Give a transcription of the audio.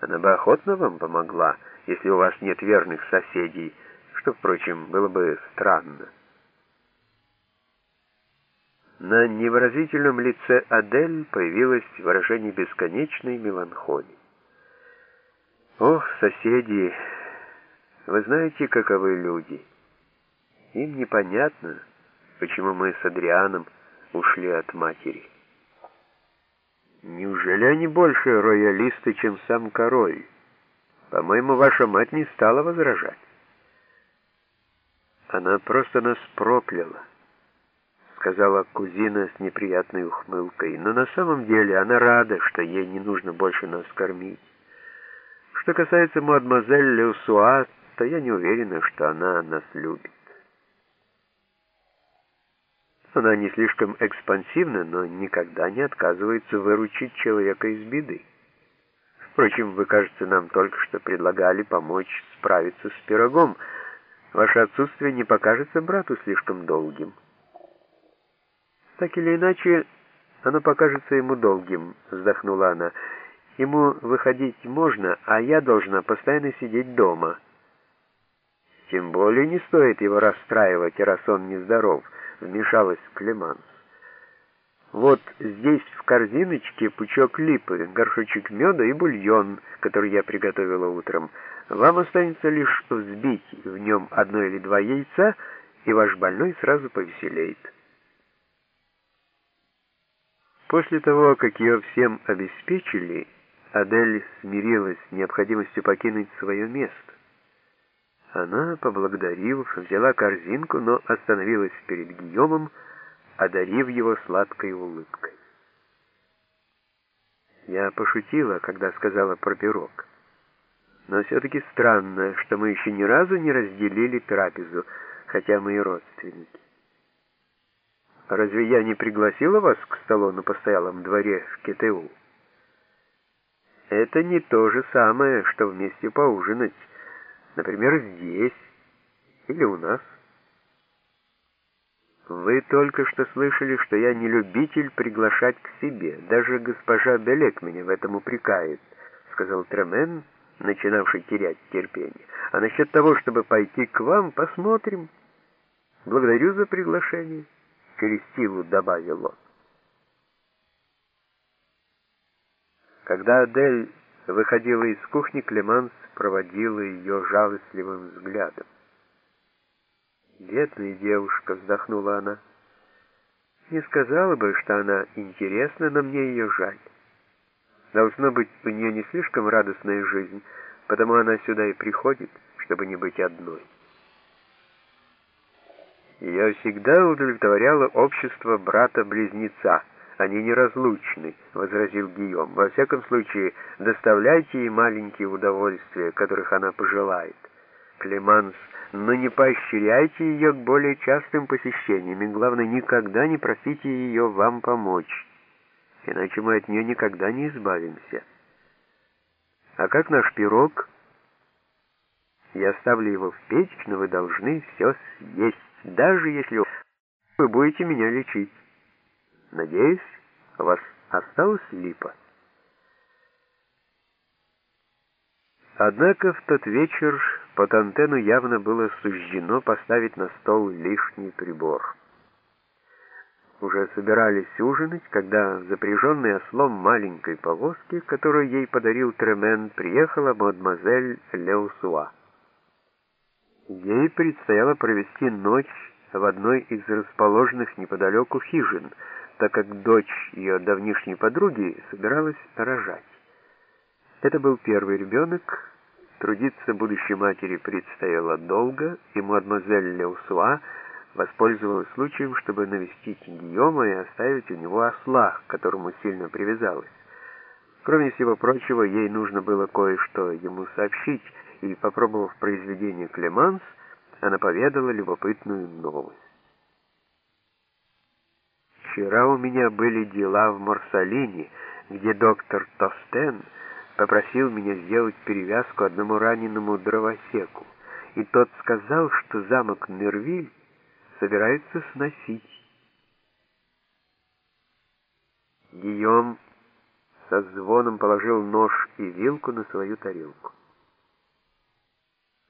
Она бы охотно вам помогла, если у вас нет верных соседей, что, впрочем, было бы странно. На невыразительном лице Адель появилось выражение бесконечной меланхолии. «Ох, соседи, вы знаете, каковы люди. Им непонятно, почему мы с Адрианом ушли от матери. Неужели они больше роялисты, чем сам король? По-моему, ваша мать не стала возражать. Она просто нас прокляла сказала кузина с неприятной ухмылкой, но на самом деле она рада, что ей не нужно больше нас кормить. Что касается мадемуазель Леусуа, то я не уверена, что она нас любит. Она не слишком экспансивна, но никогда не отказывается выручить человека из беды. Впрочем, вы, кажется, нам только что предлагали помочь справиться с пирогом. Ваше отсутствие не покажется брату слишком долгим. Так или иначе, оно покажется ему долгим, вздохнула она. Ему выходить можно, а я должна постоянно сидеть дома. Тем более не стоит его расстраивать, раз он нездоров, вмешалась Клеманс. Вот здесь в корзиночке пучок липы, горшочек меда и бульон, который я приготовила утром. Вам останется лишь взбить в нем одно или два яйца, и ваш больной сразу повеселеет. После того, как ее всем обеспечили, Адель смирилась с необходимостью покинуть свое место. Она, поблагодарив, взяла корзинку, но остановилась перед Гийомом, одарив его сладкой улыбкой. Я пошутила, когда сказала про пирог. Но все-таки странно, что мы еще ни разу не разделили трапезу, хотя мы и родственники. Разве я не пригласила вас к столу на постоялом дворе в КТУ? Это не то же самое, что вместе поужинать, например, здесь или у нас. Вы только что слышали, что я не любитель приглашать к себе. Даже госпожа Белек меня в этом упрекает, сказал Тремен, начинавший терять терпение. А насчет того, чтобы пойти к вам, посмотрим. Благодарю за приглашение через силу добавил он. Когда Адель выходила из кухни, Клеманс проводила ее жалостливым взглядом. «Бедная девушка», — вздохнула она. «Не сказала бы, что она интересна, но мне ее жаль. Должно быть, у нее не слишком радостная жизнь, потому она сюда и приходит, чтобы не быть одной». Ее всегда удовлетворяло общество брата-близнеца. Они неразлучны, — возразил Гийом. Во всяком случае, доставляйте ей маленькие удовольствия, которых она пожелает. Клеманс, но не поощряйте ее к более частым посещениям, и, главное, никогда не просите ее вам помочь, иначе мы от нее никогда не избавимся. А как наш пирог? Я ставлю его в печь, но вы должны все съесть даже если вы будете меня лечить. Надеюсь, у вас осталась липа. Однако в тот вечер Патантену явно было суждено поставить на стол лишний прибор. Уже собирались ужинать, когда запряженный ослом маленькой повозки, которую ей подарил Тремен, приехала мадемуазель Леусуа. Ей предстояло провести ночь в одной из расположенных неподалеку хижин, так как дочь ее давнишней подруги собиралась рожать. Это был первый ребенок, трудиться будущей матери предстояло долго, и мадемуазель Леусуа воспользовалась случаем, чтобы навестить Гийома и оставить у него осла, к которому сильно привязалась. Кроме всего прочего, ей нужно было кое-что ему сообщить, и, попробовав произведение «Клеманс», она поведала любопытную новость. «Вчера у меня были дела в Марсалине, где доктор Тостен попросил меня сделать перевязку одному раненому дровосеку, и тот сказал, что замок Нервиль собирается сносить. Гийом со звоном положил нож и вилку на свою тарелку.